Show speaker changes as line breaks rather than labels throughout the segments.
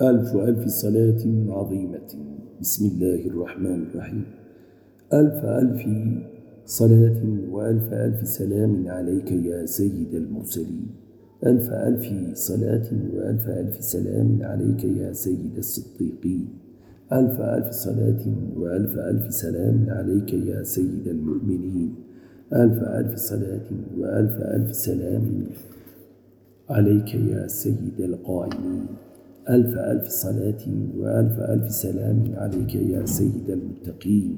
ألف ألف صلاة عظيمة. بسم الله الرحمن الرحيم. ألف ألف صلاة وألف ألف سلام عليك يا سيد المرسلين. ألف ألف صلاة وألف ألف سلام عليك يا سيد الصديقين. ألف ألف صلاة وألف ألف سلام عليك يا سيد المؤمنين. ألف ألف صلاة وألف ألف سلام عليك يا سيد القائمين. ألف ألف صلاة وألف ألف سلام عليك يا سيد المتقين.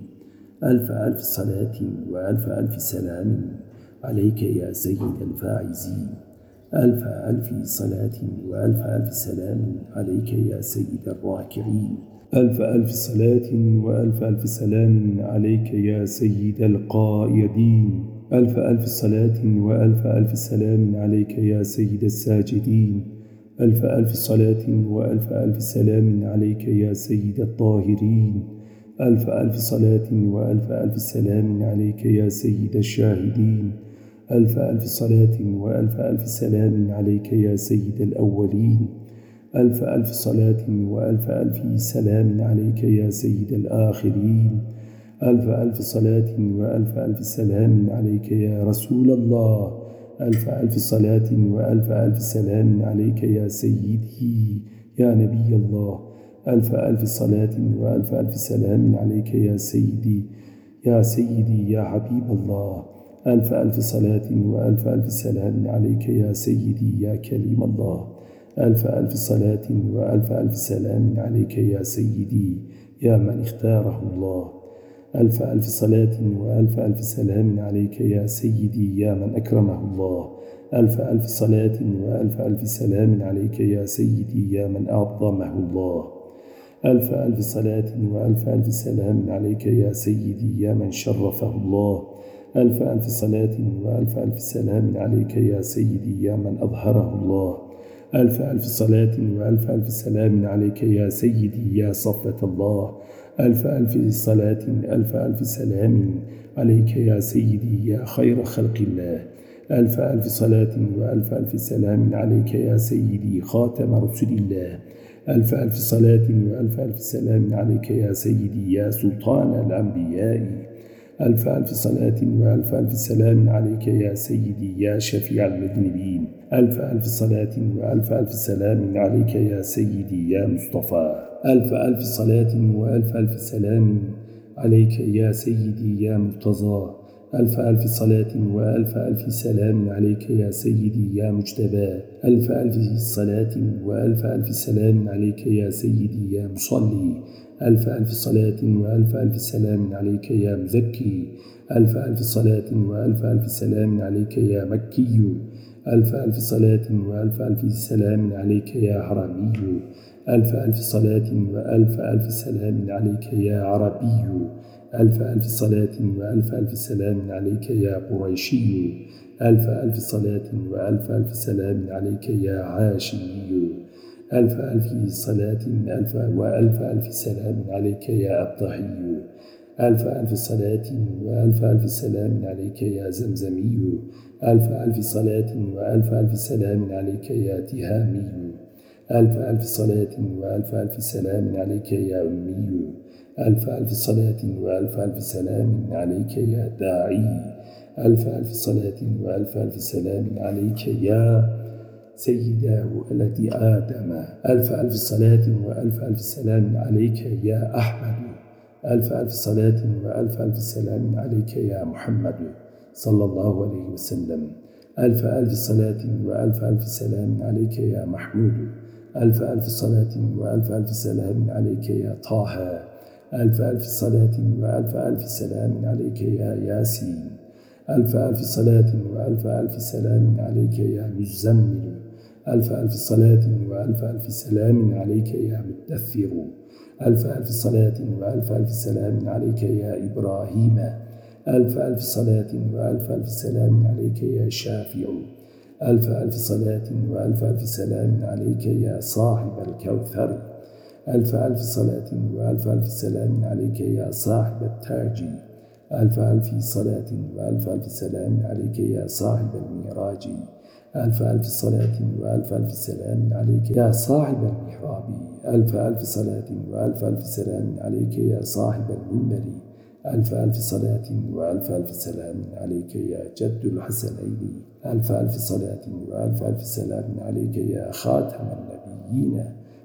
ألف ألف صلاة وألف ألف سلام عليك يا سيد الفاعزين ألف ألف صلاة وألف ألف سلام عليك يا سيد الراكعين. ألف ألف صلاة وألف ألف سلام عليك يا سيد القائدين. ألف ألف صلاة وألف ألف سلام عليك يا سيد الساجدين. ألف ألف صلاة وألف ألف سلام عليك يا سيد الطاهرين. ألف ألف صلاة وألف ألف سلام عليك يا سيد الشاهدين. ألف ألف صلاة وألف ألف سلام عليك يا سيد الأولين. ألف ألف صلاة وألف ألف سلام عليك يا سيد الآخرين. ألف ألف صلاة وألف ألف سلام عليك يا رسول الله. ألف ألف صلاة وألف ألف سلام عليك يا سيدي يا نبي الله. ألف ألف صلاة وألف ألف سلام عليك يا سيدي يا سيدي يا حبيب الله. ألف ألف صلاة وألف ألف سلام عليك يا سيدي يا كليم الله. ألف ألف صلاة وألف ألف سلام عليك يا سيدي يا من اختاره الله. ألف ألف صلاة وألف ألف سلام عليك يا سيدي يا من أكرمه الله. ألف ألف صلاة وألف ألف سلام عليك يا سيدي يا من أعظمه الله. ألف ألف صلاة وألف ألف سلام عليك يا سيدي يا من شرفه الله. ألف ألف صلاة وألف ألف سلام عليك يا سيدي يا من أظهره الله. ألف ألف صلاة وألف ألف سلام عليك يا سيدي يا صفة الله. ألف ألف صلاة ألف ألف سلام عليك يا سيدي يا خير خلق الله. ألف ألف صلاة وألف ألف سلام عليك يا سيدي خاتم رسل الله. ألف ألف صلاة وألف ألف سلام عليك يا سيدي يا سلطان الأنبياء. ألف ألف صلاة وألف ألف سلام عليك يا سيدي يا شفيع المذنبين. ألف ألف صلاة وألف ألف سلام عليك يا سيدي يا مصطفى. ألف ألف صلاة وألف ألف سلام عليك يا سيدي يا مرتضى. ألف ألف صلاة وألف ألف سلام عليك يا سيدي يا مجتبى. ألف ألف صلاة وألف ألف سلام عليك يا سيدي يا مصلي. ألف ألف صلاة وألف ألف سلام عليك يا مزكي. ألف ألف صلاة وألف ألف سلام عليك يا مكي. ألف ألف صلاة وألف ألف سلام عليك يا حرمي ألف ألف صلاة وألف ألف سلام عليك يا عربي. ألف ألف صلاة وألف ألف سلام عليك يا قريشي. ألف ألف صلاة وألف ألف سلام عليك يا عاشمي ألف ألف صلاة ألف وألف ألف سلام عليك يا أبطحي. ألف ألف صلاة وألف ألف سلام عليك يا زمزمي. ألف ألف صلاة وألف ألف سلام عليك يا تهامي. ألف ألف صلاة وألف ألف سلام عليك يا أمي. ألف ألف صلاة وألف ألف سلام عليك يا داعي. ألف ألف صلاة وألف ألف سلام عليك يا سيد ولد آدم ألف ألف صلاة وألف ألف سلام عليك يا أحمد. ألف ألف صلاة وألف ألف سلام عليك يا محمد صلى الله عليه وسلم. ألف ألف صلاة وألف ألف سلام عليك يا محمود. ألف ألف صلاة وألف ألف سلام عليك يا طه. ألف ألف صلاة وألف ألف سلام عليك يا ياسين. ألف ألف صلاة وألف ألف سلام عليك يا مزمل. ألف ألف صلاة وألف ألف سلام عليك يا مدثر ألف ألف صلاة وألف ألف سلام عليك يا إبراهيم. ألف ألف صلاة وألف ألف سلام عليك يا شافع. ألف ألف صلاة وألف ألف سلام عليك يا صاحب الكوثر. ألف ألف صلاة وألف ألف سلام عليك يا صاحب التاج. ألف ألف صلاة وألف ألف سلام عليك يا صاحب الميراج. ألف ألف صلاة وألف ألف سلام عليك يا صاحب المحراب. ألف ألف صلاة وألف ألف سلام عليك يا صاحب المنبر. ألف ألف صلاة وألف ألف سلام عليك يا جد الحسنين. ألف ألف صلاة وألف ألف سلام عليك يا خاتم النبيين.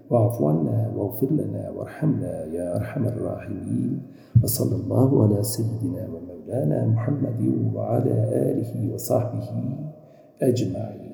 واعف عنا واغفر لنا وارحمنا يا أرحم الراحمين. وصلى الله على سيدنا ومولانا محمد وعلى آله وصحبه أجمعين.